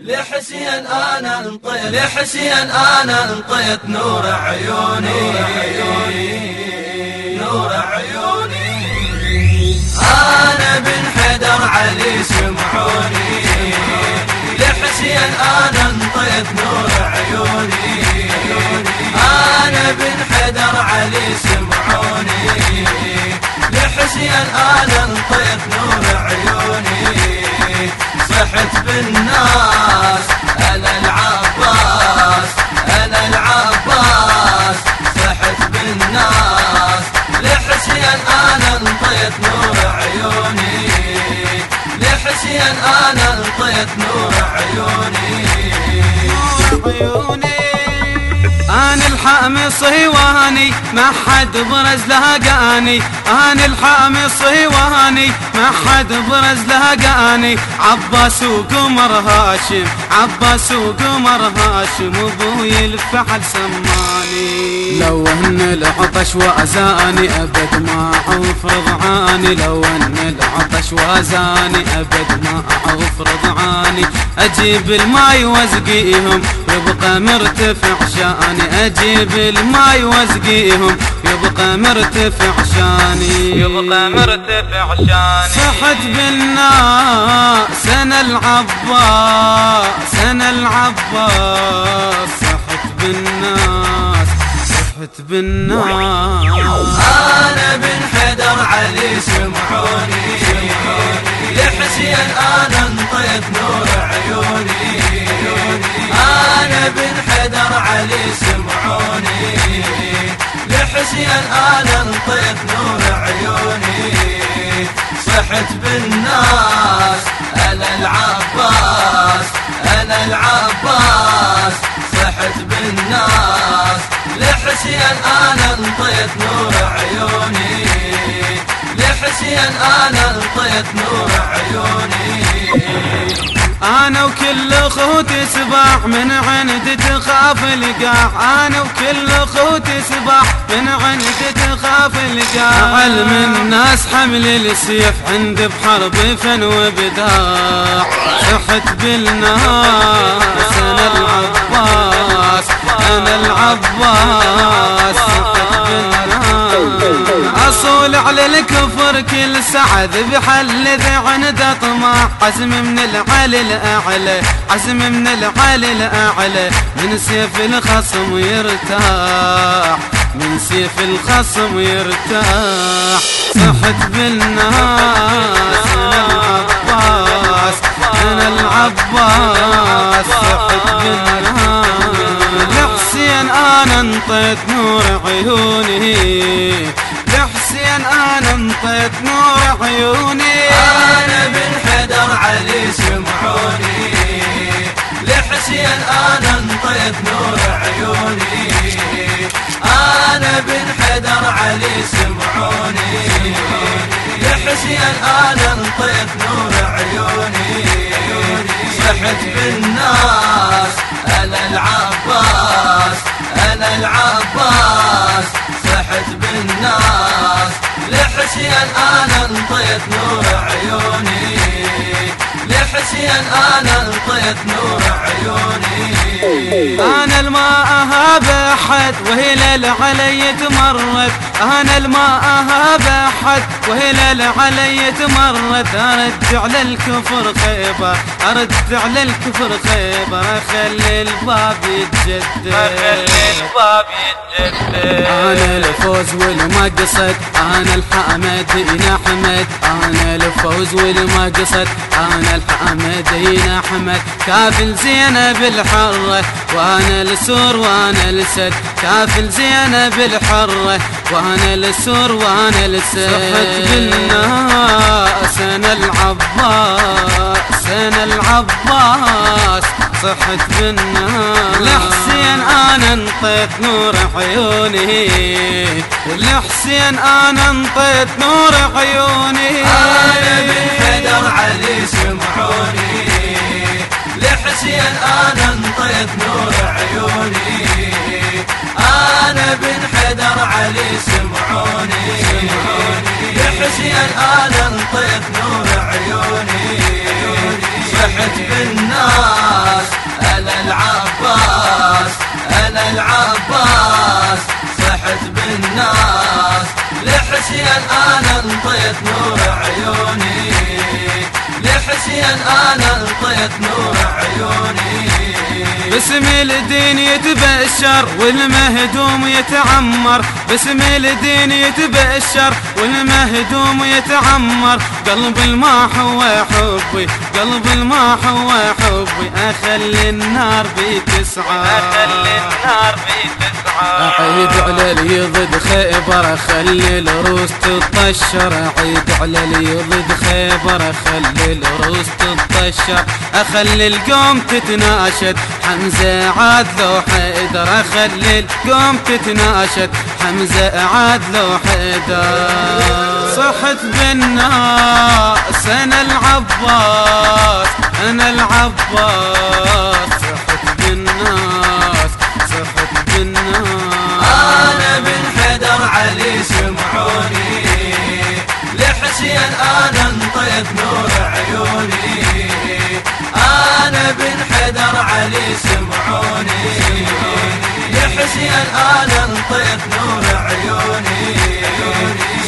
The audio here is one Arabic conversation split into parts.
لحسين أنا انطيت لحسين أنا انطيت نور عيوني. نور عيوني. أنا بن حدر علي سمعوني لحسين أنا انطيت نور عيوني. أنا بن حدر علي سمعوني لحسين أنا انطيت نور عيوني. صحت بالناس أنا انطيت نور عيوني. عيوني. أنا الحامي صهواني ما حد برز لهقاني أنا الحامي صهواني ما حد برز لهقاني عباس وقمر هاشم. عباس وقمر هاشم. أبوي الفحل سماني. لو أن العطش وأزاني أبد ما اعوف رضعاني لو أن العطش وأزاني أبد ما اعوف رضعاني أجيب الماي واسقيهم يبقى مرتفع شأني. أجيب الماي واسقيهم يبقى مرتفع شاني. يبقى مرتفع شاني. صحت بالناس أنا العباس أنا العباس صحت بالناس صحت بالناس أنا بن حدر علي سمعوني. لحسين أنا انطيت نور عيوني. أنا بن حدر علي سمعوني. لحسين أنا انطيت نور عيوني. صحت بالناس أنا العباس أنا العباس. صحت بالناس لحسين أنا انطيت نور عيوني. لحسين أنا انطيت نور عيوني. أنا وكل أخوتي سباح من عند تخاف القاع. أنا وكل أخوتي سباح من عند تخاف القاع. علم الناس حمل السيف عند بحرب فن وبداع. صحت بالناس أنا العباس أنا العباس. على الكفر كل سعد بحل ذي عنده طمع عزم من العالي الأعلى عزم من العالي الأعلى. من سيف الخصم يرتاح من سيف الخصم يرتاح. صحت بالناس العباس أنا العباس. صحت بالناس. لحسين أنا أنطيت نور عيوني. لحسين أنا انطيت نور عيوني. أنا بن حدر علي سمعوني لحسين أنا انطيت نور عيوني. أنا بن حدر علي سمعوني لحسين أنا انطيت نور عيوني. صحت بالناس أنا العباس أنا العباس. صحت بالناس. لحسين أنا أنطيت نور عيوني. لحسين أنا انطيت نور عيوني. أنا الماء اهاب احد وهلال علي تمرد. أنا الماء اهاب احد وهلال علي تمرد. أرجع للكفر خيبة أرجع للكفر خيبة. أخلي الباب يتجدد. خلي الباب يتجدد. أنا الفوز والمقصد أنا الحمد يا حمد. أنا الفوز والمقصد أنا الحمد يا حمد كافل زينب الحرة. وأنا السور وأنا السد. كافل زينب الحرة. وأنا السور وأنا السد. صحت بالناس أنا العباس أنا العباس. صحت بالناس. لحسين أنا أنطيت نور عيوني. لحسين أنا أنطيت نور عيوني. شفت نور عيوني. أنا بن حدر علي سمعوني. يحشي الآن الطيف نور عيوني. صحت بالناس أنا العباس أنا العباس. صحت بالناس لحسي الآن انطيت نور عيوني. لحسي الآن انطيت نور عيوني. باسم الدين يتبشر والمهدوم يتعمر. باسم الدين يتبشر والمهدوم يتعمر. قلب الماح هو حبي قلب الماح هو حبي اخلي النار بتسعى. اخلي النار بتسعى. عيد على اليضد خيبر خلي الروس تطشر عيد على اليضد خيبر خلي الروس تطشر أخلي القوم تتناشد. حمزة عاد لو حيدر أخلي القوم تتناشد. حمزة عاد لو حيدر. صحت بالناس أنا العباس أنا العباس. لحسين أنا انطيت نور عيوني. أنا بن حيدر علي سمعوني. لحسين أنا انطيت نور عيوني.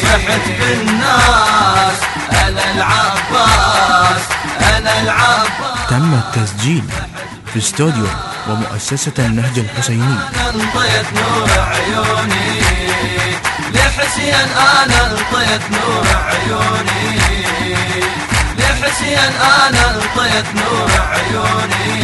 صحت بالناس أنا العباس أنا العباس. تم التسجيل في استوديو ومؤسسة النهج الحسيني. أنا انطيت نور عيوني. لحسين أنا انطيت نور عيوني. لحسين أنا انطيت نور عيوني.